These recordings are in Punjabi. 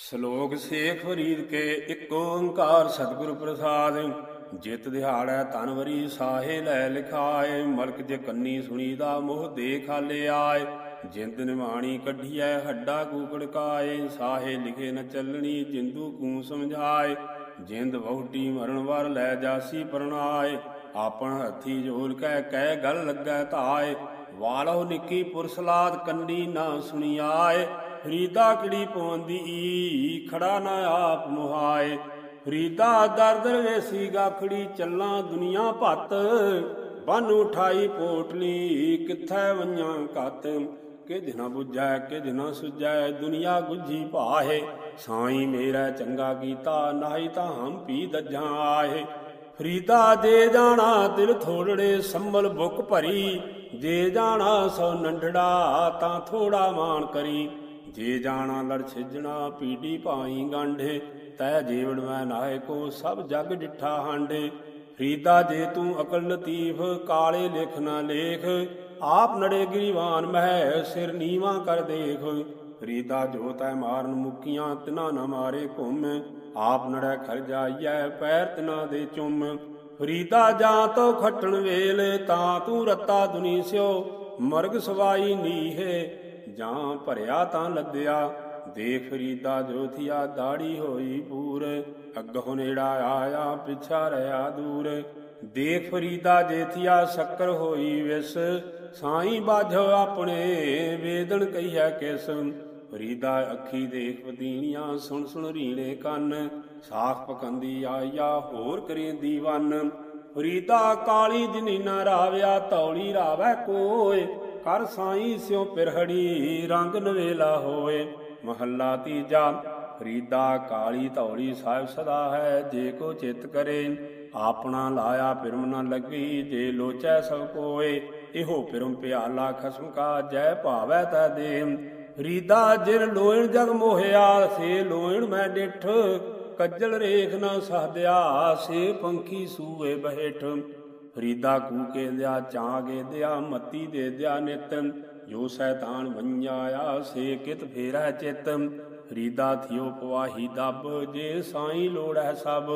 ਸ਼ਲੋਕ ਸੇਖ ਫਰੀਦ ਕੇ ਇੱਕ ਓੰਕਾਰ ਸਤਿਗੁਰ ਪ੍ਰਸਾਦ, ਜਿਤ ਦਿਹਾੜੈ ਤਨਵਰੀ ਸਾਹੇ ਲੈ ਲਿਖਾਏ, ਮਲਕ ਜੇ ਕੰਨੀ ਸੁਣੀ ਦਾ ਮੋਹ ਦੇ ਖਾਲੇ ਆਏ ਜਿੰਦ ਨਿਵਾਣੀ ਕੱਢੀਐ ਹੱਡਾ ਕੂਕੜ ਕਾਏ, ਸਾਹੇ ਲਿਖੇ ਨ ਚੱਲਣੀ ਜਿੰਦੂ ਕੂ ਸਮਝਾਏ, ਜਿੰਦ ਵਹੁਟੀ ਮਰਨ ਵਰ ਲੈ ਜਾਸੀ ਪਰਣਾਏ, ਆਪਣ ਹੱਥੀ ਜੋਲ ਕਹਿ ਕਹਿ ਗਲ ਲੱਗੈ ਧਾਏ ਵਾਲੋ ਨਿੱਕੀ ਪੁਰਸਲਾਦ ਕੰਨੀ ਨਾ ਸੁਣੀ ਆਏ ਫਰੀਦਾ ਕਿੜੀ ਪਵੰਦੀ ਖੜਾ ਨਾ ਆਪ ਮੁਹਾਏ। ਫਰੀਦਾ ਦਰ ਵੇਸੀ ਗਾਖੜੀ ਚੱਲਾਂ ਦੁਨੀਆ ਭੱਤ। ਬਨ ਉਠਾਈ ਪੋਟਲੀ, ਕਿੱਥੈ ਵੰਆਂ ਕਤ? ਕਿ ਦਿਨਾ 부ਝੈ ਕਿ ਦਿਨਾ ਸੁਝੈ, ਦੁਨੀਆ ਗੁੱਝੀ ਭਾਹੇ। ਸਾਈ ਮੇਰਾ ਚੰਗਾ ਕੀਤਾ, ਨਾਹੀ ਤਾਂ ਹਮ ਪੀ ਦੱਜਾਂ ਆਹੇ। ਫਰੀਦਾ ਜੇ ਜਾਣਾ ਦਿਲ ਥੋੜੜੇ, ਸੰਭਲ ਬੁੱਕ ਭਰੀ। ਜੇ ਜਾਣਾ ਸੋ ਨੰਡੜਾ ਤਾਂ ਥੋੜਾ ਮਾਨ ਕਰੀ। ਜੇ ਜਾਣਾ ਲੜ ਛਿਜਣਾ, ਪੀੜੀ ਭਾਈ ਗਾਂਢੇ, ਤੈ ਜੀਵਨ ਮੈਂ ਨਾਏ ਕੋ ਸਭ ਜਗ ਡਿਠਾ ਹਾਂਡੇ। ਫਰੀਦਾ ਜੇ ਤੂੰ ਅਕਲ ਲਤੀਫ, ਕਾਲੇ ਲਿਖ ਨਾ ਲੇਖ, ਆਪ ਨੜੇ ਗਰੀਵਾਨ ਮਹਿ ਸਿਰ ਨੀਵਾ ਕਰ ਦੇਖ। ਫਰੀਦਾ ਜੋ ਤੈ ਮਾਰਨ ਮੁਕੀਆਂ, ਤਿਨਾ ਨਾ ਮਾਰੇ ਘੁੰਮ। ਆਪ ਨੜੈ ਖਰ ਜਾਈਐ, ਪੈਰ ਤਿਨਾ ਦੇ ਚੁੰਮ। ਫਰੀਦਾ ਜਾਂ ਤੋ ਖੱਟਣ ਵੇਲ, ਤਾਂ ਤੂੰ ਰੱਤਾ ਦੁਨੀ ਸਿਓ, ਮਰਗ ਸਵਾਈ ਨੀਹੇ। ਜਾਂ ਭਰਿਆ ਤਾਂ ਲੱਦਿਆ ਦੇਖ ਫਰੀਦਾ ਜੋਥੀਆ ਦਾੜੀ ਹੋਈ ਪੂਰ। ਅੱਗੋਂ ਨੇੜਾ ਆਇਆ, ਪਿਛਾ ਰਿਆ ਦੂਰ। ਦੇਖ ਫਰੀਦਾ ਜੇਥੀਆ ਸ਼ੱਕਰ ਹੋਈ ਵਿਸ। ਸਾਈ ਬਾਝੋ ਆਪਣੇ ਵੇਦਨ ਕਹੀਐ ਕਿਸ। ਫਰੀਦਾ ਅੱਖੀ ਦੇਖ ਪਤੀਣੀਆਂ ਸੁਣ ਸੁਣ ਰੀਣੇ ਕੰਨ। ਸਾਖ ਪਕੰਦੀ ਆਇਆ ਹੋਰ ਕਰੇ ਦੀਵਾਨ। ਫਰੀਦਾ ਕਾਲੀ ਜਨੀਨਾ ਰਾਵਿਆ, ਤੌਲੀ ਰਾਵੈ ਕੋਏ। ਕਰ ਸਾਈ ਸਿਉ ਪਿਰਹੜੀ, ਰੰਗ ਨਵੇਲਾ ਹੋਏ ਮਹੱਲਾ ਤੀਜਾ, ਫਰੀਦਾ ਕਾਲੀ ਧੌਲੀ ਸਾਹਿਬ ਸਦਾ ਹੈ, ਜੇ ਕੋ ਚਿਤ ਕਰੇ, ਆਪਣਾ ਲਾਇਆ ਪਿਰਮ ਨ ਲੱਗੀ, ਜੇ ਲੋਚੈ ਸਭ ਕੋਏ, ਇਹੋ ਫਿਰਮ ਪਿਆਲਾ ਖਸਮ ਕਾ ਜੈ ਭਾਵੈ ਤਾ ਦੇ ਫਰੀਦਾ ਜਿਰ ਲੋਇਣ ਜਗ ਮੋਹਿਆ, ਸੇ ਲੋਇਣ ਮੈਂ ਡਿਠ। ਕੱਜਲ ਰੇਖ ਨਾ ਸਾਧਿਆ, ਸੇ ਪੰਖੀ ਸੂਏ ਬਹਿਠ। ਫਰੀਦਾ ਕੂਕੇ ਦਿਆ ਚਾਗੇ ਦਿਆ, ਮਤੀ ਦੇ ਦਿਆ ਨਿਤਨ ਜੋ ਸੈਤਾਨ ਵੰਜਾਇਆ ਸੇ ਕਿਤ ਫੇਰੈ ਚਿਤ। ਫਰੀਦਾ ਥਿਓ ਪਵਾਹੀ ਦੱਬ, ਜੇ ਸਾਈ ਲੋੜੈ ਸਭ।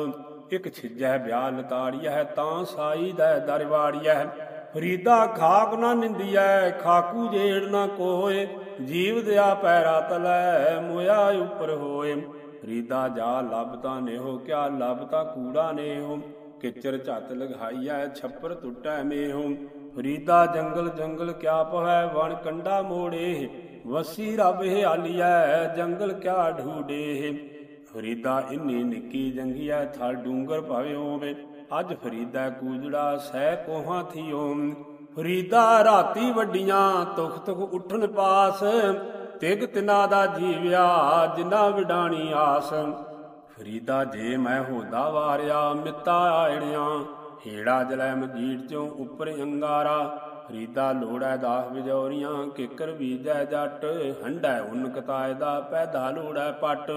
ਇਕ ਛਿਜੈ ਬਿਆ ਲਤਾੜੀਐ, ਤਾਂ ਸਾਈ ਦਾ ਦਰਵਾੜੀਐ। ਫਰੀਦਾ ਖਾਕ ਨਾ ਨਿੰਦੀਐ, ਖਾਕੂ ਜੇੜ ਨਾ ਕੋਏ। ਜੀਵ ਦਿਆ ਪੈਰਾ ਤਲੈ, ਮੋਇਆ ਉਪਰ ਹੋਏ। ਫਰੀਦਾ ਜਾ ਲੱਭ ਤਾਂ ਨੇਹੋ, ਕਿਆ ਲੱਭ ਤਾਂ ਕੂੜਾ ਨੇਹੋ। ਕਿਚਰ ਝੱਤ ਲਗਾਈਐ, ਛੱਪਰ ਟੁੱਟੈ ਮੇਹੋ। ਫਰੀਦਾ ਜੰਗਲ ਜੰਗਲ ਕਿਆ ਪਹੈ ਵਣ ਕੰਡਾ ਮੋੜੇ। ਵਸੀ ਰੱਬ ਹਾਲੀਐ ਜੰਗਲ ਕਿਆ ਢੂਡੇ। ਫਰੀਦਾ ਇੰਨੀ ਨਿੱਕੀ ਜੰਗੀਐ, ਥਲ ਡੂੰਗਰ ਭਾਵੇਂ ਹੋਵੇ। ਅੱਜ ਫਰੀਦਾ ਕੂਜੜਾ ਸਹਿ ਕੋਹਾਂ ਥੀਓ। ਫਰੀਦਾ ਰਾਤੀ ਵੱਡੀਆਂ ਤੁਖ ਤੁਖ ਉੱਠਣ ਪਾਸ। ਤਿਗ ਤਿਨਾ ਦਾ ਜੀਵਿਆ, ਜਿੰਨਾ ਵਿਡਾਣੀ ਆਸ। ਫਰੀਦਾ ਜੇ ਮੈਂ ਹੋਦਾ ਵਾਰਿਆ, ਮਿੱਤਾ ਆਇਣਿਆ। ਹੀੜਾ ਜਲੈ ਮਜੀੜ ਚੋਂ ਉੱਪਰ ਅੰਗਾਰਾ। ਫਰੀਦਾ ਲੋੜੈ ਦਾਸ ਵਿਜੋਰੀਆਂ, ਕਿਕਰ ਬੀਜੈ ਜੱਟ। ਹੰਡੈ ਉਨ ਕਤਾਏ ਦਾ ਪੈਦਾ ਲੋੜੈ ਪੱਟ।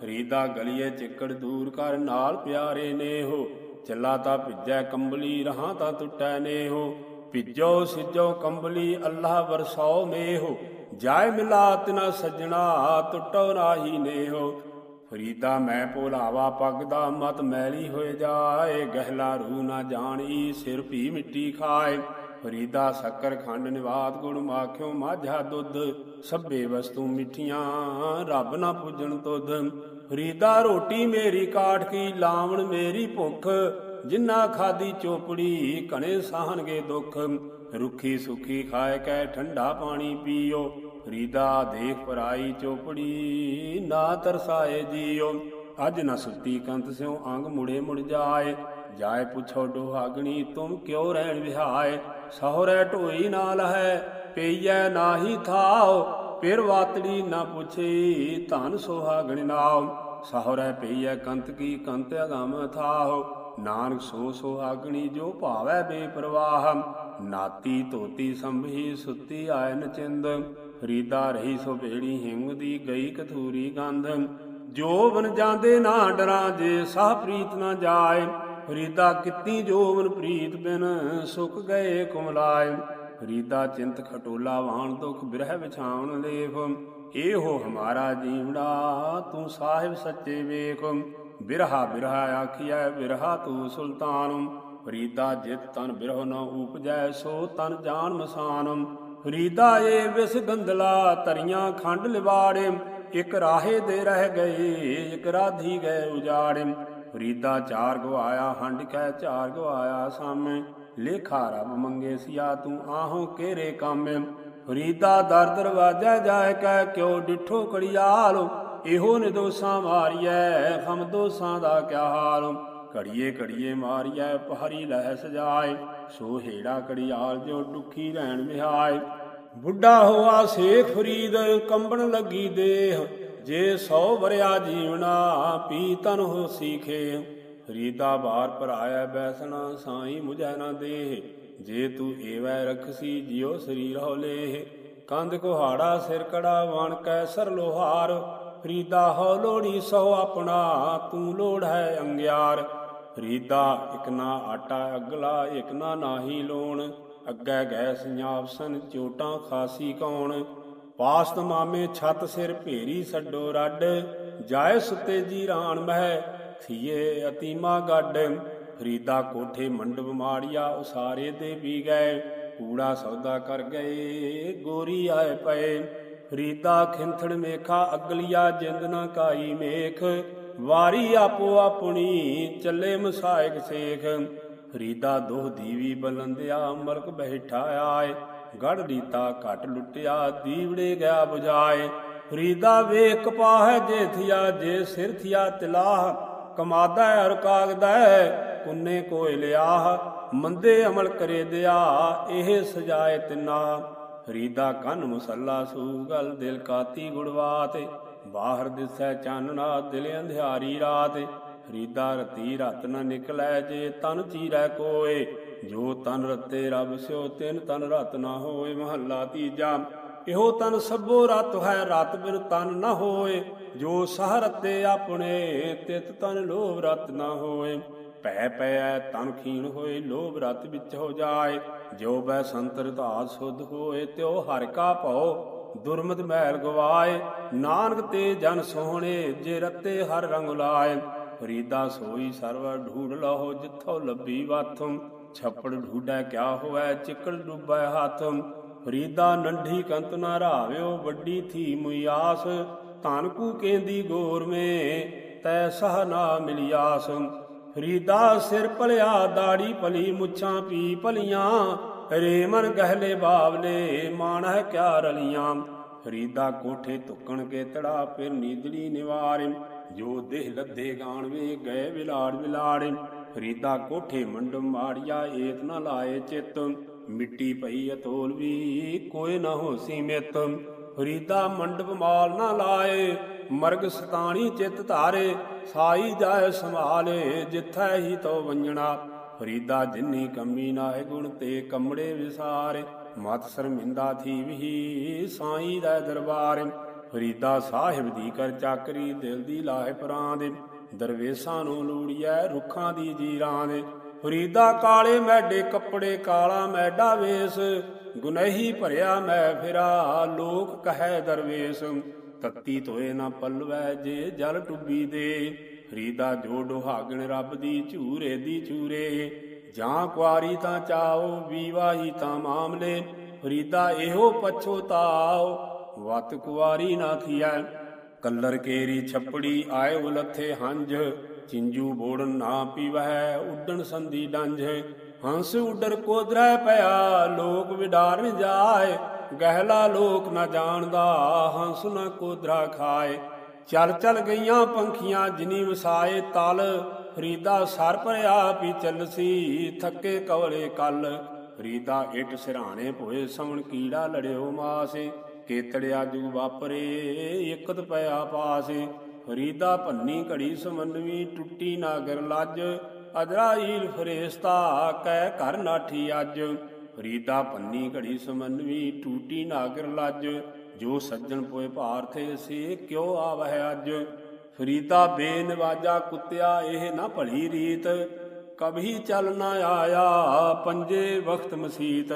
ਫਰੀਦਾ ਗਲੀਏ ਚਿੱਕੜ ਦੂਰ ਕਰ, ਨਾਲ ਪਿਆਰੇ ਨੇ ਹੋ ਚੱਲਾ ਤਾਂ ਭਿੱਜੈ ਕੰਬਲੀ, ਰਹਾ ਤਾਂ ਟੁੱਟੈ ਨੇਹੋ। ਭਿੱਜੋ ਸਿੱਜੋ ਕੰਬਲੀ ਅੱਲਾਹ ਵਰਸਾਓ ਮੇਹੋ ਜਾਏ ਮਿਲਾ ਤਿਨਾ ਸੱਜਣਾ ਟੁੱਟੋ ਰਾਹੀ ਨੇ ਹੋ ਫਰੀਦਾ ਮੈਂ ਭੋਲਾਵਾ, ਪੱਗ ਦਾ ਮਤ ਮੈਲੀ ਹੋਏ ਜਾਏ, ਗਹਿਲਾ ਰੂ ਨਾ ਜਾਣੀ, ਸਿਰ ਭੀ ਮਿੱਟੀ ਖਾਏ। ਫਰੀਦਾ ਸ਼ੱਕਰ ਖੰਡ ਨਿਵਾਤ ਗੁਣ ਮਾਖਿਓ, ਮਾਝਾ ਦੁੱਧ ਸਭੇ ਵਸਤੂ ਮਿੱਠੀਆਂ, ਰੱਬ ਨਾ ਪੂਜਣ ਤੁਧ। ਫਰੀਦਾ ਰੋਟੀ ਮੇਰੀ ਕਾਠ ਕੀ, ਲਾਵਣ ਮੇਰੀ ਭੁੱਖ, ਜਿੰਨਾ ਖਾਦੀ ਚੋਪੜੀ ਕਣੇ ਸਾਹਣਗੇ ਦੁੱਖ। ਰੁੱਖੀ ਸੁਖੀ ਖਾਏ ਕੈ ਠੰਡਾ ਪਾਣੀ ਪੀਓ। ਫਰੀਦਾ ਦੇਖ ਪਰਾਈ ਚੋਪੜੀ, ਨਾ ਤਰਸਾਏ ਜੀਓ। ਅੱਜ ਨਾ ਸੁੱਤੀ ਕੰਤ ਸਿਓ ਅੰਗ ਮੁੜੇ ਮੁੜ ਜਾਏ। ਜਾਏ ਪੁੱਛੋ ਡੋਹਾਗਣੀ, ਤੁਮ ਕਿਉ ਰਹਿਣ ਵਿਹਾਏ? ਸਹੁਰੇ ਢੋਈ ਨਾਲ ਹੈ, ਪਈਐ ਨਾਹੀ ਥਾਓ। ਫਿਰ ਵਾਤੜੀ ਨਾ ਪੁੱਛੀ, ਧਨ ਸੁਹਾਗਣ ਨਾਉ ਸਹੁਰੇ ਪਈਐ ਕੰਤ ਕੀ ਕੰਤ ਅਗਮ ਥਾਓ। ਨਾਨਕ ਸੋ ਸੋਹਾਗਣੀ ਜੋ ਭਾਵੈ ਬੇਪਰਵਾਹ। ਨਾਤੀ ਧੋਤੀ ਸੰਭੀ ਸੁੱਤੀ ਆਇਨ ਚਿੰਦ। ਫਰੀਦਾ ਰਹੀ ਸੋ ਭੇੜੀ ਹਿੰਗ ਦੀ ਗਈ ਕਥੂਰੀ ਗੰਧ। ਜੋ ਬਨ ਜਾਂਦੇ ਨਾ ਡਰਾਂ ਜੇ, ਸਾਹ ਪ੍ਰੀਤ ਨਾ ਜਾਏ। ਫਰੀਦਾ ਕਿਤੀ ਜੋਵਨ ਪ੍ਰੀਤ ਬਿਨ ਸੁਖ ਗਏ ਕੁਮਲਾਏ। ਫਰੀਦਾ ਚਿੰਤ ਖਟੋਲਾ ਵਾਣ ਦੁਖ ਬਿਰਹਿ ਵਿਛਾਉਣ ਲੇਫ ਇਹੋ ਹਮਾਰਾ ਜੀਵੜਾ, ਤੂੰ ਸਾਹਿਬ ਸੱਚੇ ਵੇਖ। ਬਿਰਹਾ ਬਿਰਹਾ ਆਖਿਆ ਬਿਰਹਾ ਤੂੰ ਸੁਲਤਾਨ। ਫਰੀਦਾ ਜਿਤ ਤਨ ਬਿਰਹ ਨ ਉਪਜੈ, ਸੋ ਤਨ ਜਾਨ ਮਸਾਨਮ ਫਰੀਦਾ ਏ ਵਿਸ ਗੰਦਲਾ ਤਰੀਆਂ ਖੰਡ ਲਿਵਾੜੇ, ਇਕ ਰਾਹੇ ਦੇ ਰਹਿ ਗਏ, ਇਕ ਰਾਧੀ ਗਏ ਉਜਾੜੇ। ਫਰੀਦਾ ਚਾਰ ਗਵਾਇਆ, ਹੰਡ ਕਹਿ ਚਾਰ ਗਵਾਇਆ ਸਾਮੇ ਲੇਖਾ ਰਬ ਮੰਗੇ ਸਿਆ, ਤੂੰ ਆਹੋ ਕਿਹੜੇ ਕਾਮੇ? ਫਰੀਦਾ ਦਰ ਦਰਵਾਜਾ ਜਾਏ ਕੈ ਕਿਉ ਡਿਠੋ ਕੜਿਆਲ ਇਹੋ ਨਿਦੋਸਾਂ ਮਾਰੀਐ ਖਮ ਦੋਸਾਂ ਦਾ ਕਿਆ ਹਾਲ? ਘੜੀਏ ਘੜੀਏ ਮਾਰੀਐ, ਪਹਰੀ ਲਹਿ ਸਜਾਏ ਸੋ ਹੇੜਾ ਕੜਿਆਲ ਜੋ ਦੁਖੀ ਰਹਿਣ ਵਿਹਾਏ। ਬੁੱਢਾ ਹੋਆ ਸੇਖ ਫਰੀਦ, ਕੰਬਣ ਲੱਗੀ ਦੇਹ। ਜੇ ਸੌ ਵਰਿਆ ਜੀਵਣਾ ਪੀ ਤਨ ਹੋ ਸੀਖੇ। ਫਰੀਦਾ ਬਾਰ ਭਰਾਇਆ ਬੈਸਣਾ, ਸਾਈ ਮੁਝੈ ਨਾ ਦੇਹ। ਜੇ ਤੂੰ ਏਵੈ ਰਖਸੀ, ਜਿਉ ਸਰੀਰ ਹੋ ਲੇਹ। ਕੰਧ ਕੁਹਾੜਾ, ਸਿਰ ਕੜਾ, ਵਣ ਕੈ ਸਰ ਲੋਹਾਰ। ਫਰੀਦਾ ਹੋ ਲੋੜੀ ਸੋ ਆਪਣਾ, ਤੂੰ ਲੋੜ ਹੈ ਅੰਗਿਆਰ। ਫਰੀਦਾ ਇਕ ਆਟਾ ਅਗਲਾ, ਇਕ ਨਾ ਨਾਹੀ ਲੋਣ। ਅੱਗੇ ਗਏ ਸੰਜਾਪਸਨ ਚੋਟਾਂ ਖਾਸੀ ਕੌਣ। ਪਾਸਤ ਤਮਾਮੇ ਛੱਤ ਸਿਰ ਭੇਰੀ ਛੱਡੋ ਰੱਡ। ਜਾਏ ਸੁਤੇ ਜੀ ਰਾਣ ਮਹਿ, ਥੀਏ ਅਤੀਮਾ ਗੱਡ। ਫਰੀਦਾ ਕੋਠੇ ਮੰਡਪ ਮਾੜਿਆ, ਉਸਾਰੇ ਤੇ ਪੀ ਗਏ। ਕੂੜਾ ਸੌਦਾ ਕਰ ਗਏ, ਗੋਰੀ ਆਏ ਪਏ। ਫਰੀਦਾ ਖਿੰਥੜ ਮੇਖਾ, ਅਗਲੀਆ ਜਿੰਦ ਨਾ ਕਾਈ ਮੇਖ। ਵਾਰੀ ਆਪੋ ਆਪਣੀ, ਚੱਲੇ ਮਸਾਇਕ ਸੇਖ। ਫਰੀਦਾ ਦੋਹ ਦੀਵੀ ਬਲੰਦਿਆ, ਮਲਕ ਬੈਠਾ ਆਏ। ਗੜ ਰੀਤਾ ਘਟ ਲੁੱਟਿਆ, ਦੀਵੜੇ ਗਿਆ 부ਝਾਏ ਫਰੀਦਾ ਵੇਖ ਕਪਾਹ ਜੇ ਥਿਆ, ਜੇ ਸਿਰ ਥਿਆ ਤਿਲਾਹ। ਕਮਾਦਾ ਅਰ ਕਾਗਦਾ ਕੁੰਨੇ ਕੋਇ ਲਿਆਹ। ਮੰਦੇ ਅਮਲ ਕਰੇ ਦਿਆ, ਇਹ ਸਜਾਏ ਤਿਨਾ ਫਰੀਦਾ ਕੰਨ ਮੁਸੱਲਾ ਸੂਗਲ ਦਿਲ ਕਾਤੀ ਗੁੜਵਾਤੇ ਬਾਹਰ ਦਿਸੈ ਚਾਨਣਾ, ਦਿਲ ਅੰਧਿਆਰੀ ਰਾਤ। ਖਰੀਦਾ ਰਤੀ ਰਤ ਨ ਨਿਕਲੈ ਜੇ ਤਨ ਚੀਰੈ ਕੋਏ। ਜੋ ਤਨ ਰਤੇ ਰਬ ਸਿਓ, ਤਿਨ ਤਨ ਰਤ ਨਾ ਹੋਏ, ਮਹੱਲਾ ਤੀਜਾ। ਇਹੋ ਤਨ ਸਭੋ ਰਤ ਹੈ, ਰਤ ਬਿਨ ਤਨ ਨ ਹੋਏ। ਜੋ ਸਹ ਰਤੇ ਆਪਣੇ, ਤਿਤ ਤਨ ਲੋਭ ਰਤ ਨਾ ਹੋਏ। ਭੈ ਪੈ ਤਨ ਖੀਣ ਹੋਏ, ਲੋਭ ਰਤ ਵਿੱਚ ਹੋ ਜਾਏ। ਜੋ ਬੈ ਸੰਤਰ ਧਾਤ ਸੁਧ ਹੋਏ, ਤਿਉ ਹਰਿ ਕਾ ਭਉ। ਦੁਰਮਤ ਮਹਿਲ ਗਵਾਏ, ਨਾਨਕ ਤੇ ਜਨ ਸੋਹਣੇ, ਜੇ ਰਤੇ ਹਰ ਰੰਗ ਲਾਏ। ਫਰੀਦਾ ਸੋਈ ਸਰਵ ਢੂੜ ਲਹੋ, ਜਿੱਥੋਂ ਲੱਭੀ ਵਾਥਮ ਛੱਪੜ ਢੂਡੈ ਕਿਆ ਹੋਐ ਚਿਕੜ ਡੁੱਬੈ ਹਾਥਮ ਫਰੀਦਾ ਨੰਢੀ ਕੰਤ ਨਾ ਰਾਵਿਓ, ਵੱਡੀ ਥੀ ਮੁਆਸ ਧਨ ਕੂ ਕੇਂਦੀ ਗੋਰ ਮੇ, ਤੈ ਸਹ ਨਾ ਮਿਲਿਆਸ ਫਰੀਦਾ ਸਿਰ ਭਲਿਆ, ਦਾੜੀ ਭਲੀ ਮੁੱਛਾਂ ਪੀ ਭਲੀਆਂ। ਰੇ ਮਨ ਗਹਿਲੇ ਬਾਵਲੇ ਮਾਣ ਹੈ ਕਿਆ ਰਲੀਆਂ ਫਰੀਦਾ ਕੋਠੇ ਤੁਕਣ ਕੇ ਤੜਾ ਫਿਰ ਨੀਦੜੀ ਨਿਵਾਰ। ਜੋ ਦੇਹ ਲੱਦੇ ਗਾਣ ਵੇ, ਗਏ ਵਿਲਾੜ ਵਿਲਾੜ ਫਰੀਦਾ ਕੋਠੇ ਮੰਡਮ ਮਾੜਿਆ, ਏਤ ਨਾ ਲਾਏ ਚਿਤ। ਮਿੱਟੀ ਪਈ ਅਤੋਲ ਵੀ, ਕੋਈ ਨਾ ਹੋਸੀ ਮਿਤ ਫਰੀਦਾ ਮੰਡਪ ਮਾਲ ਨਾ ਲਾਏ, ਮਰਗ ਸਤਾਣੀ ਚਿੱਤ ਧਾਰੇ। ਸਾਈ ਜਾਏ ਸੰਭਾਲੇ, ਜਿੱਥੈ ਹੀ ਤੋ ਵੰਜਣਾ। ਫਰੀਦਾ ਜਿੰਨੀ ਕੰਮੀ ਨਾਹਿ ਗੁਣ ਤੇ ਕਮੜੇ ਵਿਸਾਰੇ। ਮਤ ਸ਼ਰਮਿੰਦਾ ਥੀ ਸਾਈ ਦਾ ਦਰਬਾਰ। ਫਰੀਦਾ ਸਾਹਿਬ ਦੀ ਕਰ ਚਾਕਰੀ ਦਿਲ ਦੀ ਲਾਹੇ ਪਰਾਂ ਦੇ ਦਰਵੇਸਾਂ ਨੂੰ ਲੂੜੀਐ ਰੁੱਖਾਂ ਦੀ ਜੀਰਾਂ ਦੇ ਫਰੀਦਾ ਕਾਲੇ ਮੈਡੇ ਕੱਪੜੇ ਕਾਲਾ ਮੈਡਾ ਵੇਸ। ਗੁਨਹੀ ਭਰਿਆ ਮੈਂ ਫਿਰਾ ਲੋਕ ਕਹੈ ਦਰਵੇਸ। ਤੱਤੀ ਤੋਏ ਨਾ ਪਲਵੈ ਜੇ ਜਲ ਟੁੱਬੀ ਦੇ। ਫਰੀਦਾ ਜੋ ਡੋਹਾਗਣ ਰੱਬ ਦੀ ਝੂਰੇ ਦੀ ਝੂਰੇ। ਜਾਂ ਕੁਆਰੀ ਤਾਂ ਚਾਓ, ਵੀਵਾਹੀ ਤਾਂ ਮਾਮਲੇ। ਫਰੀਦਾ ਇਹੋ ਪਛੋਤਾਓ ਵਤ ਕੁਆਰੀ ਨਾ ਥੀਐ। ਕੱਲਰ ਕੇਰੀ ਛੱਪੜੀ ਆਏ ਉਲੱਥੇ ਹੰਝ। ਚਿੰਜੂ ਬੋੜਨ ਨਾ ਪੀਵਹਿ, ਉੱਡਣ ਸੰਧੀ ਡੰਝ। ਹੰਸ ਉੱਡਰ ਕੋਦਰੈ ਪਿਆ, ਲੋਕ ਵਿਡਾਰਨ ਜਾਏ। ਗਹਿਲਾ ਲੋਕ ਨਾ ਜਾਣਦਾ, ਹੰਸ ਨਾ ਕੋਦਰਾ ਖਾਏ। ਚੱਲ ਚੱਲ ਗਈਆਂ ਪੰਖੀਆਂ, ਜਿਨੀ ਵਸਾਏ ਤਲ। ਫਰੀਦਾ ਸਰ ਭਰਿਆ ਪੀ ਚੱਲਸੀ ਥੱਕੇ ਕਵਲੇ ਕੱਲ। ਫਰੀਦਾ ਇਟ ਸਿਰਾਣੇ ਭੋਏ ਸਮਣ ਕੀੜਾ ਲੜਿਓ ਮਾਸੇ। ਕੇਤੜਿਆ ਜੂ ਵਾਪਰੇ, ਇਕਤ ਪਿਆ ਪਾਸੇ। ਫਰੀਦਾ ਭੰਨੀ ਘੜੀ ਸਮਨਵੀ, ਟੁੱਟੀ ਨਾਗਰ ਲੱਜ। ਅਜਰਾਈਲ ਫਰੇਸਤਾ ਕਹਿ ਘਰ ਨਾਠੀ ਅੱਜ। ਫਰੀਦਾ ਭੰਨੀ ਘੜੀ ਸਮਨਵੀ, ਟੂਟੀ ਨਾਗਰ ਲੱਜ। ਜੋ ਸੱਜਣ ਪੋਏ ਭਾਰਥੇ ਸੇ ਕਿਉ ਆਵਹਿ ਅੱਜ? ਫਰੀਦਾ ਬੇਨਵਾਜਾ ਕੁੱਤਿਆ ਇਹ ਨਾ ਭਲੀ ਰੀਤ। ਕਭੀ ਚੱਲ ਨਾ ਆਇਆ ਪੰਜੇ ਵਖਤ ਮਸੀਤ।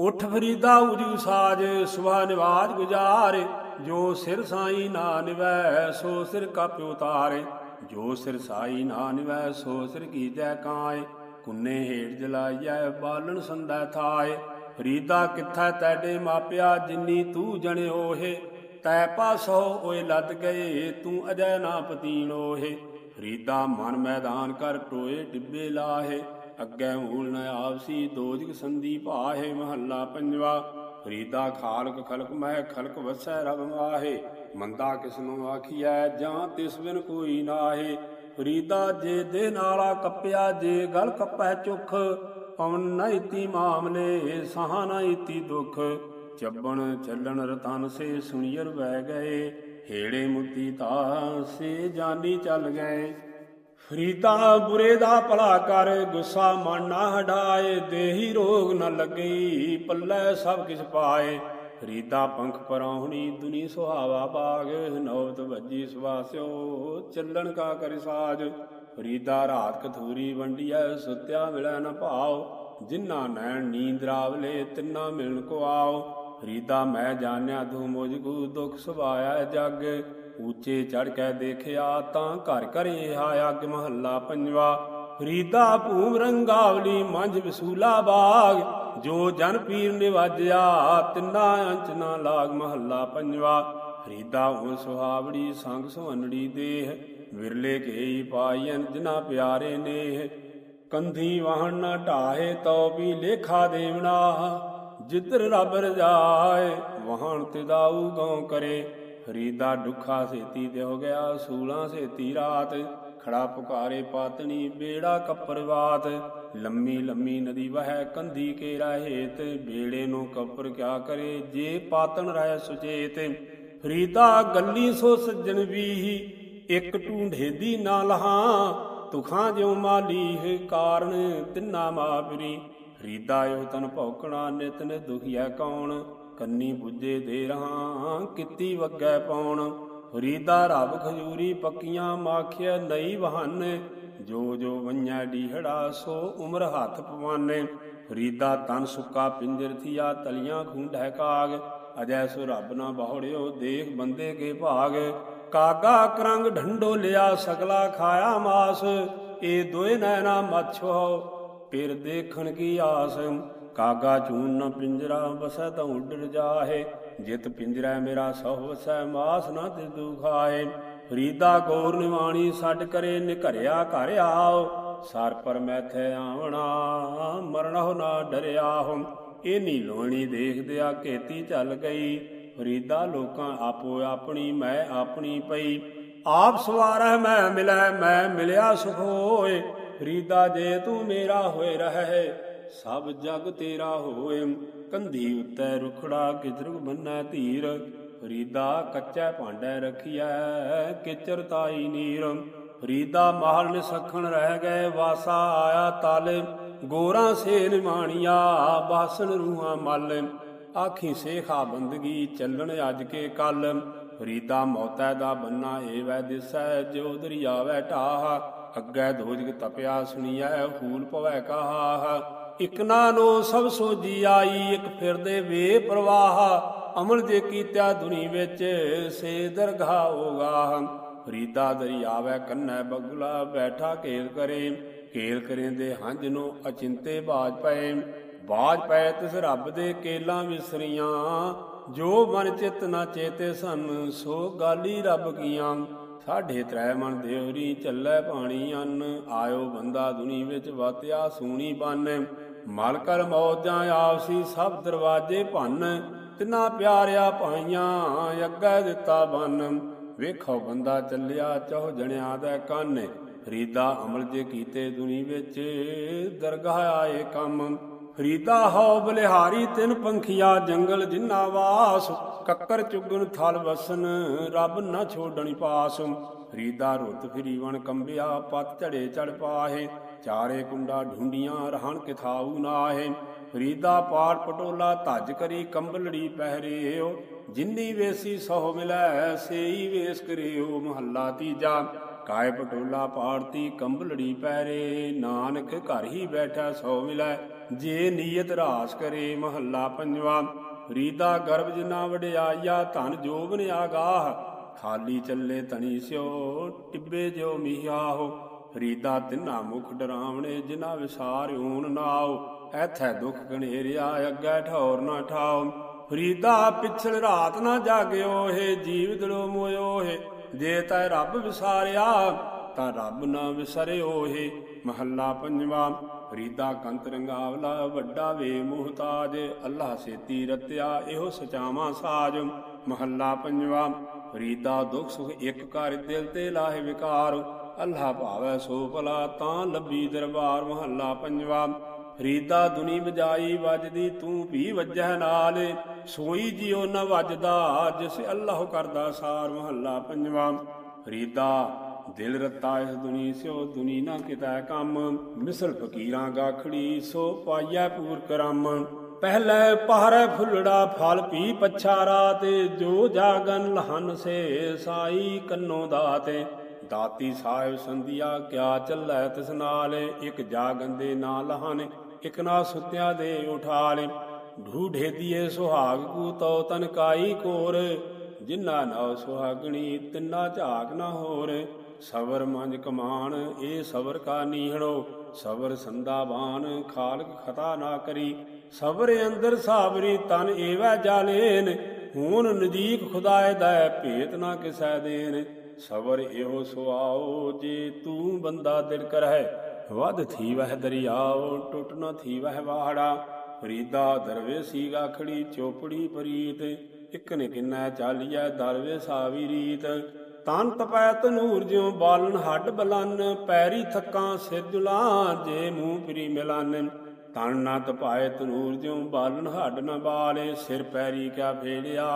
ਉਠ ਫਰੀਦਾ ਉਜੂ ਸਾਜ ਸੁਭਾ ਨਿਵਾਜ ਗੁਜਾਰ। ਜੋ ਸਿਰ ਸਾਈ ਨਾ ਨਿਵੈ, ਸੋ ਸਿਰ ਕਪਿ ਤਾਰੇ ਜੋ ਸਿਰ ਸਾਈ ਨਾ ਨਿਵੈ, ਸੋ ਸਿਰ ਕੀਜੈ ਕਾਏ। ਕੁੰਨੇ ਹੇਠ ਜਲਾਈਐ, ਬਾਲਣ ਸੰਦੈ ਥਾਏ। ਫਰੀਦਾ ਕਿੱਥੈ ਤੈਡੇ ਮਾਪਿਆ ਜਿੰਨੀ ਤੂੰ ਜਣਿਓਹੇ ਤੈ ਪਾਸੋ ਓਏ ਲੱਦ ਗਏ, ਤੂੰ ਅਜੈ ਨਾ ਪਤੀਣੋਹੇ ਫਰੀਦਾ ਮਨ ਮੈਦਾਨ ਕਰ ਟੋਏ ਡਿੱਬੇ ਲਾਹੇ, ਅੱਗੇ ਮੂਲ ਨ ਆਪਸੀ ਦੋਜਗ ਸੰਦੀ ਭਾਹੇ, ਮਹੱਲਾ ਪੰਜਵਾ। ਫਰੀਦਾ ਖਾਲਕ ਖਲਕ ਮਹਿ ਖਲਕ ਵਸੈ ਰਬ ਮਾਹੇ, ਮੰਦਾ ਕਿਸਨੂੰ ਆਖੀਐ, ਜਾਂ ਤਿਸ ਬਿਨ ਕੋਈ ਨਾਹੇ। ਫਰੀਦਾ ਜੇ ਦੇ ਨਾਲਾ ਕੱਪਿਆ, ਜੇ ਗਲ ਕੱਪੈ ਚੁਖ ਪਵਨ ਨ ਇਤੀ ਮਾਮਲੇ, ਸਹਾ ਨ ਇਤੀ ਦੁਖ। ਚੱਬਣ ਚੱਲਣ ਰਤਨ ਸੇ ਸੁਣੀਰ ਵਹਿ ਗਏ, ਹੇੜੇ ਮੁੱਤੀ ਤਾ ਸੇ ਜਾਨੀ ਚੱਲ ਗਏ। ਫਰੀਦਾ ਬੁਰੇ ਦਾ ਭਲਾ ਕਰ, ਗੁੱਸਾ ਮਨ ਨਾ ਹਟਾਏ ਦੇਹੀ ਰੋਗ ਨ ਲੱਗੀ, ਪੱਲੇ ਸਭ ਕਿਛ ਪਾਏ। ਫਰੀਦਾ ਪੰਖ ਪਰੌਣੀ ਦੁਨੀ ਸੁਹਾਵਾ ਬਾਗ ਨੌਬਤ ਵੱਜੀ ਸਵਾਸਿਓ ਚੱਲਣ ਕਾ ਕਰਿ ਸਾਜ। ਫਰੀਦਾ ਰਾਤ ਕਥੂਰੀ ਵੰਡੀਐ, ਸੁਤਿਆ ਮਿਲੈ ਨ ਭਾਉ। ਜਿਨ੍ਹਾਂ ਨੈਣ ਨੀਂਦ ਰਾਵਲੇ, ਤਿੰਨਾ ਮਿਲਣ ਕੋ ਆਓ ਫਰੀਦਾ ਮੈਂ ਜਾਣਿਆ ਤੂੰ ਮੁਝਕੂ ਦੁਖ ਸੁਭਾਇਆ ਜਗ। ਉੱਚੇ ਚੜ ਕੇ ਦੇਖਿਆ ਤਾਂ ਘਰ ਘਰੇ ਆ ਅੱਗ ਮਹੱਲਾ ਪੰਜਵਾ। ਫਰੀਦਾ ਭੂਮ ਰੰਗਾਵਲੀ, ਮੰਝ ਵਸੂਲਾ ਬਾਗ। ਜੋ ਜਨ ਪੀਰ ਨਿਵਾਜਿਆ, ਤਿੰਨਾ ਅੰਚਨਾ ਲਾਗ ਮਹੱਲਾ ਪੰਜਵਾ। ਫਰੀਦਾ ਉਹ ਸੁਹਾਵੜੀ, ਸੰਗ ਸੁਹਨੜੀ ਦੇਹ। ਵਿਰਲੇ ਕੇਈ ਪਾਈਨ ਜਿਨਾ ਪਿਆਰੇ ਨੇਹ। ਕੰਧੀ ਵਾਹਣ ਨਾ ਢਾਹੇ ਤਉ ਵੀ ਲੇਖਾ ਦੇਵਣਾ ਜਿੱਧਰ ਰੱਬ ਰਜਾਏ, ਵਾਹਣ ਤੇ ਦਾਊ ਗਉ ਕਰੇ। ਫਰੀਦਾ ਦੁੱਖਾ ਸੇਤੀ ਤੇ ਹੋ ਗਿਆ, ਸੂਲਾਂ ਸੇਤੀ ਰਾਤ। ਖੜਾ ਪੁਕਾਰੇ ਪਾਤਣੀ, ਬੇੜਾ ਕੱਪਰਵਾਤ ਲੰਮੀ ਲੰਮੀ ਨਦੀ ਵਹਿ, ਕੰਧੀ ਕੇ ਰਾਹੇਤ ਬੇੜੇ ਨੂੰ ਕੱਪਰ ਕਿਆ ਕਰੇ, ਜੇ ਪਾਤਨ ਰਹਿ ਸੁਚੇਤ। ਫਰੀਦਾ ਗੱਲੀ ਸੋ ਸੱਜਣ ਵੀ ਇੱਕ ਢੂੰਢੇ ਦੀ ਨਾ ਲਹਾ। ਤੁਖਾਂ ਜਿਉ ਮਾਲੀ ਕਾਰਨ, ਤਿੰਨਾ ਮਾਪਰੀ। ਫਰੀਦਾ ਇਹੋ ਤਨ ਭੌਕਣਾ, ਨਿਤ ਨੇ ਕੌਣ? ਕੰਨੀ ਪੁੱਜੇ ਦੇ ਰਹਾ, ਕਿੱਤੀ ਵੱਗੈ ਪਾਉਣ ਫਰੀਦਾ ਰੱਬ ਖਜੂਰੀ ਪੱਕੀਆਂ ਮਾਖਿਆ ਨਈ ਬਹਾਨੇ। ਜੋ ਜੋ ਵੰਨਿਆ ਡੀਹੜਾ ਸੋ ਉਮਰ ਹੱਥ ਪਵਾਨੇ। ਫਰੀਦਾ ਤਨ ਸੁੱਕਾ ਪਿੰਜਰ ਥੀਆ, ਤਲੀਆਂ ਹੈ ਕਾਗ। ਅਜੈ ਸੋ ਰੱਬ ਨਾ ਬਹੁੜਿਓ ਦੇਖ ਬੰਦੇ ਕੇ ਭਾਗ। ਕਾਗਾ ਕਰੰਗ ਢੰਡੋ ਲਿਆ ਸਗਲਾ ਖਾਇਆ ਮਾਸ। ਇਹ ਦੋਏ ਨੈਣਾ ਮੱਛੋ ਫਿਰ ਦੇਖਣ ਕੀ ਆਸ। ਕਾਗਾ ਚੂਨ ਨ ਪਿੰਜਰਾ ਬਸੈ ਤਾਂ ਉੱਡਰ ਜਾਹੇ। ਜਿਤ ਪਿੰਜਰਾ ਮੇਰਾ ਸਹੁ ਵਸੈ, ਮਾਸ ਨਾ ਤੇ ਦੁਖਾਏ ਫਰੀਦਾ ਗੌਰ ਨਿਵਾਣੀ ਛੱਡ ਕਰੇ, ਨਿਘਰਿਆ ਘਰ ਆਓ। ਸਰ ਪਰ ਮੈਥੇ ਆਵਣਾ ਮਰਨਹੁ ਨਾ ਡਰਿਆ ਹੁ। ਇਹ ਨੀ ਲੋਣੀ ਦੇਖਦਿਆ ਕੇਤੀ ਚੱਲ ਗਈ। ਫਰੀਦਾ ਲੋਕਾਂ ਆਪੋ ਆਪਣੀ, ਮੈਂ ਆਪਣੀ ਪਈ। ਆਪ ਸਵਾਰੈ ਮੈਂ ਮਿਲੈ ਮੈਂ ਮਿਲਿਆ ਸੁਖ ਹੋਏ। ਫਰੀਦਾ ਜੇ ਤੂੰ ਮੇਰਾ ਹੋਏ ਰਹਿ, ਸਭ ਜਗ ਤੇਰਾ ਹੋਏ। ਕੰਧੀ ਉੱਤੇ ਰੁਖੜਾ ਕਿਜਰੁ ਬੰਨੈ ਧੀਰ ਫਰੀਦਾ ਕੱਚਾ ਭਾਂਡਾ ਰਖਿਆ ਕਿਚਰ ਤਾਈ ਨੀਰ। ਫਰੀਦਾ ਮਹਲ ਨੇ ਰਹਿ ਗਏ, ਵਾਸਾ ਆਇਆ ਤਲ। ਗੋਰਾ ਸੇ ਨਿਮਾਣੀਆ ਬਾਸਨ ਰੂਹਾਂ ਮਲ। ਆਖੀ ਸੇਖਾ ਬੰਦਗੀ ਚੱਲਣ ਅੱਜ ਕੇ ਕੱਲ। ਫਰੀਦਾ ਮੌਤੈ ਦਾ ਬੰਨਾ ਏ ਵੈ ਦਿਸੈ ਜੋ ਦਰਿਆਵੈ ਢਾਹ। ਅੱਗੇ ਦੋਜਗ ਤਪਿਆ ਸੁਣੀਐ ਫੂਲ ਪਵੈ ਕਹਾ। ਇਕ ਨੋ ਸਭ ਸੋਜੀ ਆਈ, ਇਕ ਫਿਰਦੇ ਵੇ ਪ੍ਰਵਾਹ। ਅਮਨ ਜੇ ਕੀਤਿਆ ਦੁਨੀ ਵਿੱਚ, ਸੇ ਦਰਗਾ ਹੋਗਾ ਫਰੀਦਾ ਦਰਿਆਵੈ ਕੰਨੈ ਬਗਲਾ, ਬੈਠਾ ਕੇਲ ਕਰੇ। ਕੇਲ ਕਰੇ ਦੇ ਹੰਝ ਨੂੰ ਅਚਿੰਤੇ ਬਾਜ ਪਏ। ਬਾਜ ਪਏ ਤਿਸ ਰੱਬ ਦੇ ਕੇਲਾਂ ਵਿਸਰੀਆਂ, ਜੋ ਮਨ ਚਿਤ ਨਾ ਚੇਤੇ ਸਨ, ਸੋ ਗਾਲੀ ਰੱਬ ਕੀਆਂ। ਸਾਢੇ ਤ੍ਰੈ ਮਨ ਦੇਵਰੀ ਚੱਲੇ ਪਾਣੀ ਅੰਨ, ਆਇਓ ਬੰਦਾ ਦੁਨੀ ਵਿੱਚ ਵਾਤਿਆ ਸੂਣੀ ਬੰਨ। ਮਲ ਕਰ ਮੌਜਾਂ ਆਪਸੀ ਸਭ ਦਰਵਾਜੇ ਭੰਨ, ਤਿਨਾ ਪਿਆਰਿਆ ਭਾਈਆਂ ਅੱਗੇ ਦਿੱਤਾ ਬੰਨ। ਵੇਖੋ ਬੰਦਾ ਚੱਲਿਆ, ਚਹੁ ਜਣਿਆ ਦਾ ਕੰਨ। ਫਰੀਦਾ ਅਮਲ ਜੇ ਕੀਤੇ ਦੁਨੀ ਵਿੱਚ, ਦਰਗਾਹ ਆਏ ਕੰਮ। ਫਰੀਦਾ ਹਉ ਬਲਿਹਾਰੀ, ਤਿਨ ਪੰਖੀਆ ਜੰਗਲ ਜਿਨਾ ਵਾਸ। ਕੱਕਰ ਚੁਗਣ ਥਲ ਵਸਨ ਰੱਬ ਨਾ ਛੋਡਣੀ ਪਾਸ। ਫਰੀਦਾ ਰੁੱਤ ਫਰੀਵਣ, ਕੰਬਿਆ ਪਤ ਝੜੇ ਚੜ ਪਾਹੇ। ਚਾਰੇ ਕੁੰਡਾ ਢੂੰਡੀਆਂ ਰਹਿਣ ਕਿਥਾਉ ਨਾਹੇ। ਫਰੀਦਾ ਪਾੜ ਪਟੋਲਾ ਧੱਜ ਕਰੀ, ਕੰਬਲੜੀ ਪਹਿਰਿਓ। ਜਿੰਨੀ ਵੇਸੀ ਸਹੁ ਮਿਲੈ, ਸੇਈ ਵੇਸ ਕਰਿਓ, ਮਹੱਲਾ ਤੀਜਾ। ਕਾਇ ਪਟੋਲਾ ਪਾੜਤੀ, ਕੰਬਲੜੀ ਪੈਰੇ, ਨਾਨਕ ਘਰ ਹੀ ਬੈਠਾ ਸੋ ਮਿਲੈ, ਜੇ ਨੀਅਤ ਰਾਸ ਕਰੇ ਮਹੱਲਾ ਪੰਜਵਾ। ਫਰੀਦਾ ਗਰਭ ਜਿਨਾ ਵਡਿਆਈਆ ਧਨ ਜੋਬਨ ਆਗਾਹ, ਖਾਲੀ ਚੱਲੇ ਤਣੀ ਸਿਓ, ਟਿੱਬੇ ਜੋ ਮਿਹਾਹੋ ਫਰੀਦਾ ਤਿੰਨਾ ਮੁਖ ਡਰਾਵਣੇ ਜਿਨਾ ਵਿਸਾਰ ਊਨ ਨਾਓ ਐਥੈ ਦੁਖ ਗਣੇਰਿਆ ਅੱਗੇ ਠੌਰ ਨਾ ਠਾਓ। ਫਰੀਦਾ ਪਿਛਲ ਰਾਤ ਨਾ ਜਾਗਿਓ ਹੈ ਜੀਵ ਦਿਲੋ ਮੋਇਓ ਹੈ ਜੇ ਤੈ ਰੱਬ ਵਿਸਾਰਿਆ, ਤਾਂ ਰੱਬ ਨਾ ਵਿਸਰਿਓ ਹੈ ਮਹੱਲਾ ਪੰਜਵਾ, ਫਰੀਦਾ ਕੰਤ ਰੰਗਾਵਲਾ, ਵੱਡਾ ਵੇ ਮੁਹਤਾਜ। ਅੱਲਾ ਸੇਤੀ ਰਤਿਆ, ਇਹੋ ਸਚਾਵਾ ਸਾਜ। ਮਹੱਲਾ ਪੰਜਵਾ, ਫਰੀਦਾ ਦੁਖ ਸੁਖ ਇੱਕ ਘਰ ਦਿਲ ਤੇ ਲਾਹੇ ਵਿਕਾਰ। ਅੱਲਾ ਭਾਵੈ ਸੋ ਭਲਾ, ਤਾਂ ਲੱਭੀ ਦਰਬਾਰ। ਮਹੱਲਾ ਪੰਜਵਾ ਰੀਦਾ ਦੁਨੀ ਵਜਾਈ ਵੱਜਦੀ, ਤੂੰ ਵੀ ਵੱਜੈ ਨਾਲ। ਸੋਈ ਜਿਉ ਨ ਵੱਜਦਾ, ਜਿਸ ਅੱਲਾਹ ਕਰਦਾ ਸਾਰ ਮਹੱਲਾ ਪੰਜਵਾ। ਫਰੀਦਾ ਦਿਲ ਰਤਾ ਇਸ ਦੁਨੀ ਸਿਓ ਦੁਨੀ ਨਾ ਕਿਤੈ ਕੰਮ। ਮਿਸਰ ਫਕੀਰਾਂ ਗਾਖੜੀ, ਸੋ ਪਾਈਐ ਪੂਰ ਕਰਮ। ਪਹਿਲੇ ਪਹਰੇ ਫੁੱਲੜਾ ਫਲ ਪੀ ਪਛਾਰਾ ਤੇ, ਜੋ ਜਾਗਨ ਲਹਨ ਸੇ ਸਾਈ ਕੰਨੋ ਦਾਤੇ। ਦਾਤੀ ਸਾਹਿਬ ਸੰਧਿਆ, ਕਿਆ ਚੱਲੈ ਤਿਸ ਨਾਲ? ਇੱਕ ਜਾਗਨ ਦੇ ਨਾਲ ਲਹਨ। ਇਕ ਨਾ ਸੁਤਿਆ ਦੇ ਉਠਾਲੇ। ਢੂਢੇ ਦੀਏ ਸੁਹਾਗ ਕੂ ਤਉ ਤਨ ਕਾਈ ਕੋਰ। ਜਿਨ੍ਹਾਂ ਨਾ ਸੁਹਾਗਣੀ ਤਿੰਨਾ ਝਾਕ ਨਾ ਹੋਰ। ਸਬਰ ਮੰਜ ਕਮਾਨ ਇਹ ਸਬਰ ਕਾ ਨੀਹਣੋ ਸਬਰ ਸੰਦਾਬਾਨ ਖਾਲਕ ਖਤਾ ਨਾ ਕਰੀ। ਸਬਰ ਅੰਦਰ ਸਾਬਰੀ ਤਨ ਏਵੈ ਜਾਲੇਨ। ਹੂਨ ਨਦੀਕ ਖੁਦਾਏ ਦਾ ਭੇਤ ਨਾ ਕਿਸੈ ਦੇਨ ਸਬਰ ਇਹੋ ਸੁਆਓ, ਜੇ ਤੂੰ ਬੰਦਾ ਦਿਲ ਕਰਹਿ। ਵਧ ਥੀ ਵਹਿ ਦਰਿਆਓ ਟੁੱਟ ਨ ਥੀ ਵਹਿ ਵਾੜਾ। ਫਰੀਦਾ ਦਰਵੇਸੀ ਗਾਖੜੀ ਚੋਪੜੀ ਪਰੀਤ। ਇਕ ਨੇ ਕਿੰਨਾ ਚਾਲੀਐ ਦਰਵੇ ਸਾਵੀ ਰੀਤ। ਤਨ ਤਪੈ ਤਨੂਰ ਜਿਉ ਬਾਲਨ ਹੱਡ ਬਲਨ। ਪੈਰੀ ਥੱਕਾਂ ਸਿਰ ਜੁਲਾ ਜੇ ਮੂੰਹ ਪਰੀ ਮਿਲਨ। ਤਨ ਨਾ ਤਪਾਏ ਤਨੂਰ ਜਿਉ ਬਾਲਨ ਹੱਡ ਨਾ ਬਾਲੇ। ਸਿਰ ਪੈਰੀ ਕਿਆ ਫੇੜਿਆ,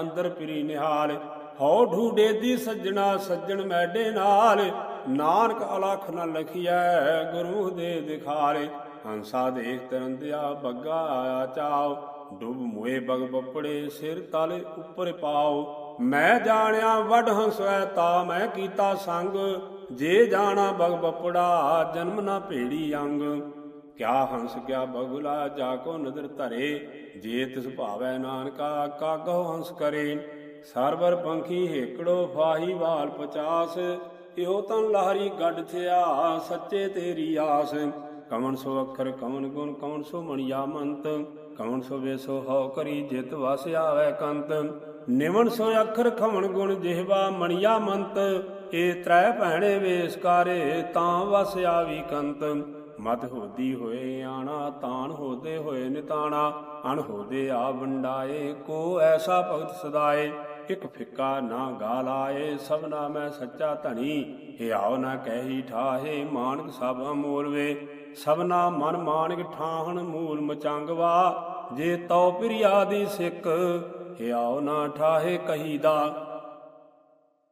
ਅੰਦਰ ਪਰੀ ਨਿਹਾਲ। ਹਉ ਢੂਡੇ ਦੀ ਸੱਜਣਾ ਸੱਜਣ ਮੈਡੇ ਨਾਲ। ਨਾਨਕ ਅਲਖ ਨ ਲਖਿਐ, ਗੁਰੂ ਦੇ ਦਿਖਾਰੇ ਹੰਸਾ ਦੇਖ ਤਰੰਦਿਆ ਬੱਗਾ ਆਇਆ ਡੁੱਬ ਮੋਏ ਬਗ ਬੱਪੜੇ, ਸਿਰ ਤਲ ਉੱਪਰ ਪਾਉ। ਮੈਂ ਜਾਣਿਆ ਵੱਡ ਹੰਸੈ, ਤਾ ਮੈਂ ਕੀਤਾ ਸੰਗ। ਜੇ ਜਾਣਾ ਬਗ ਬੱਪੜਾ, ਜਨਮ ਨਾ ਭੇੜੀ ਅੰਗ। ਕਿਆ ਹੰਸ, ਕਿਆ ਬਗੁਲਾ, ਜਾ ਕੋ ਨਦਰ ਧਰੇ। ਜੇ ਤਿਸ ਭਾਵੈ ਨਾਨਕਾ ਕਾਗੋ ਹੰਸ ਕਰੇ। ਸਰਵਰ ਪੰਖੀ ਹੇਕੜੋ, ਫਾਹੀ ਵਾਲ ਪਚਾਸ। ਇਹੋ ਤਨ ਲਾਹਰੀ ਗੱਡ ਥਿਆ, ਸੱਚੇ ਤੇਰੀ ਆਸ। ਕਵਣ ਸੋ ਅੱਖਰ ਕਵਣ ਗੁਣ ਕਵਣ ਸੋ ਮਣਿਆ ਮੰਤ। ਕਵਣ ਸੋ ਵੇਸੋ ਹਉ ਕਰੀ ਜਿਤ ਵਸ ਆਵੇ ਕੰਤ। ਨਿਵਣ ਸੋ ਅੱਖਰ ਖਵਣ ਗੁਣ, ਜਿਹਵਾ ਮਣਿਆ ਮੰਤ। ਇਹ ਤ੍ਰੈ ਭੈਣੇ ਵੇਸਕਾਰੇ ਤਾਂ ਵਸ ਆਵੀ ਕੰਤ। ਮਤ ਹੋਦੀ ਹੋਏ ਆਣਾ, ਤਾਣ ਹੋਦੇ ਹੋਏ ਨਿਤਾਣਾ। ਅਣ ਹੋਦੇ ਆ ਵੰਡਾਏ, ਕੋ ਐਸਾ ਭਗਤ ਸਦਾਏ। ਇਕ ਫਿੱਕਾ ਨਾ ਗਾਲ ਆਏ ਸਭਨਾ ਮੈਂ ਸੱਚਾ ਧਣੀ, ਹਿਆਉ ਨਾ ਕਹਿੀ ਠਾਹੇ, ਮਾਨਕ ਸਭ ਅਮੋਲ ਵੇ। ਸਭਨਾ ਮਨ ਮਾਨਕ ਠਾਹਣ, ਮੂਲ ਮਚੰਗਵਾ ਜੇ ਤਉ ਪ੍ਰਿਆ ਦੀ ਸਿੱਖ ਹਿਆਉ ਨਾ ਠਾਹੇ ਕਹੀਦਾ।